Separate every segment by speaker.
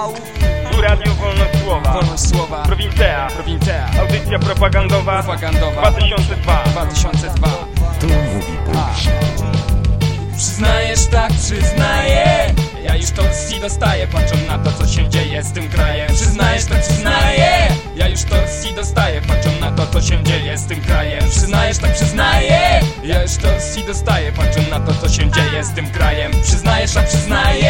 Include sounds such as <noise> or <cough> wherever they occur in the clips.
Speaker 1: Au.
Speaker 2: Tu Radio Wolność Słowa
Speaker 3: Wolność słowa,
Speaker 2: Prowincja
Speaker 3: prowincja,
Speaker 2: Audycja propagandowa.
Speaker 3: Propagandowa.
Speaker 2: 2002
Speaker 3: 2002
Speaker 4: Tu mówi.
Speaker 3: Przyznajesz tak, przyznaję. Ja już torsji dostaję Patrząc na to, co się dzieje z tym krajem. Przyznajesz tak, przyznaję. Ja już torsji dostaję Patrząc na to, co się dzieje z tym krajem. Przyznajesz tak, przyznaję. Ja już torsji dostaję Patrząc na to, co się dzieje z tym krajem. Przyznajesz tak, przyznaję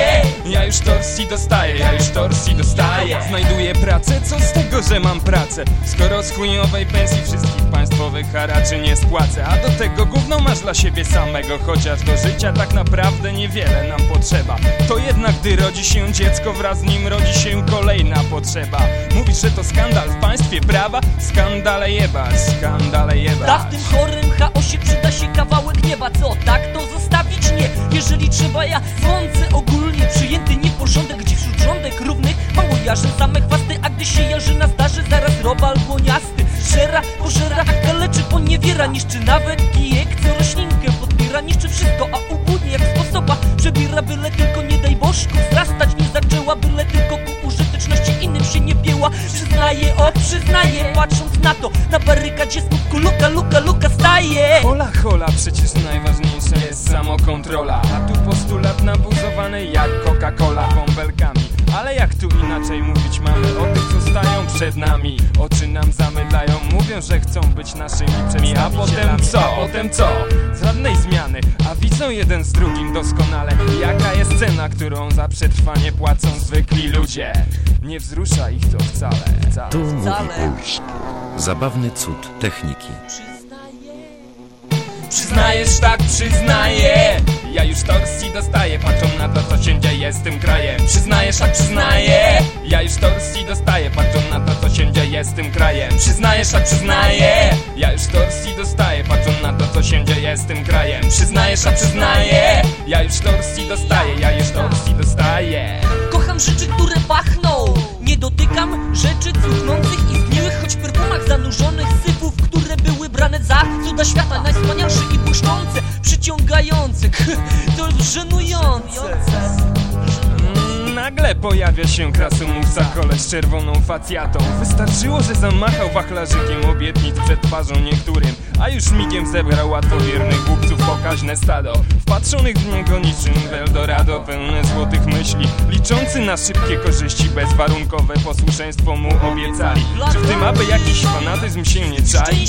Speaker 3: torsji dostaję Ja już torsji dostaję. Znajduję pracę, co z tego, że mam pracę? Skoro z chujowej pensji wszystkich państwowych haraczy nie spłacę A do tego gówno masz dla siebie samego Chociaż do życia tak naprawdę niewiele nam potrzeba. To jednak gdy rodzi się dziecko Wraz z nim rodzi się kolejna potrzeba. Mówisz, że to skandal w państwie prawa? Skandale jebać, skandale
Speaker 1: A
Speaker 3: jebać.
Speaker 1: W tym chorym chaosie przyda się Mało jarzyn same chwasty A gdy się jarzyna zdarzy zaraz robal błoniasty Szera pożera a kaleczy poniewiera Niszczy nawet kijek co roślinkę podbiera Niszczy wszystko a ubudnie jak sposoba Przebiera byle tylko nie daj bożku Wzrastać nie zaczęła byle tylko ku użyteczności innym się nie pieła Przyznaję o przyznaję patrząc na to Na barykadzie smutku luka luka luka staje.
Speaker 3: Hola, hola, przecież najważniejsza jest samokontrola. A tu postulat nabuzowany jak Coca-Cola przed nami Oczy nam zamydlają, mówią, że chcą być naszymi przedstawicielami A potem co? A potem co? Żadnej zmiany, a widzą jeden z drugim doskonale Jaka jest cena, którą za przetrwanie płacą zwykli ludzie Nie wzrusza ich to wcale, wcale.
Speaker 4: Tu mówi
Speaker 1: Wcale.
Speaker 4: Puls. Zabawny cud techniki.
Speaker 3: Przyznajesz tak, przyznaję Ja już torsji dostaję Patrzą na to, co się dzieje z tym krajem Przyznajesz tak, przyznaję Ja już torsji dostaję Patrzą dzieje tym krajem. Przyznajesz tak, przyznaję. Ja już torsji dostaję Patrzą na to, co się dzieje z tym krajem. Przyznajesz tak, przyznaję. Ja już torsji dostaję Ja już torsji dostaję.
Speaker 1: Kocham rzeczy, które pachną. Nie dotykam rzeczy cuchnących i zgniłych Choć w perfumach zanurzonych syfów Które były brane za cuda świata. Najwspanialsze i błyszczące Przyciągające <laughs> To żenujące
Speaker 3: Nagle pojawia się krasomówca koleś z czerwoną facjatą. Wystarczyło, że zamachał wachlarzykiem obietnic przed twarzą niektórym A już migiem zebrał łatwowiernych głupców pokaźne stado. Wpatrzonych w niego niczym w Eldorado Pełne złotych myśli Liczący na szybkie korzyści Bezwarunkowe posłuszeństwo mu obiecali. Czy w tym aby jakiś fanatyzm się nie czai?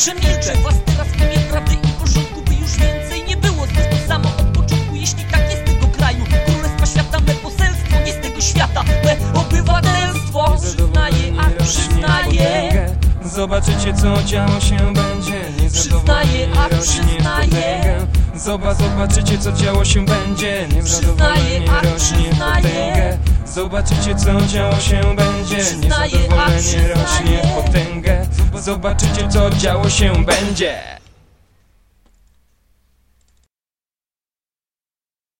Speaker 1: Przemilczę was teraz w imię prawdy i porządku By już więcej nie było. Znów to samo od początku Jeśli tak jest tego kraju. Królestwa świata, me poselstwo Nie z tego świata, me obywatelstwo Przyznaję, a przyznaję
Speaker 3: Zobaczycie co działo się będzie.
Speaker 1: Przyznaję, a przyznaję.
Speaker 3: zobaczycie co działo się będzie.
Speaker 1: Przyznaję, a
Speaker 3: Zobaczycie co działo się będzie. Niezadowolenie rośnie w potęgę. Zobaczycie co działo się będzie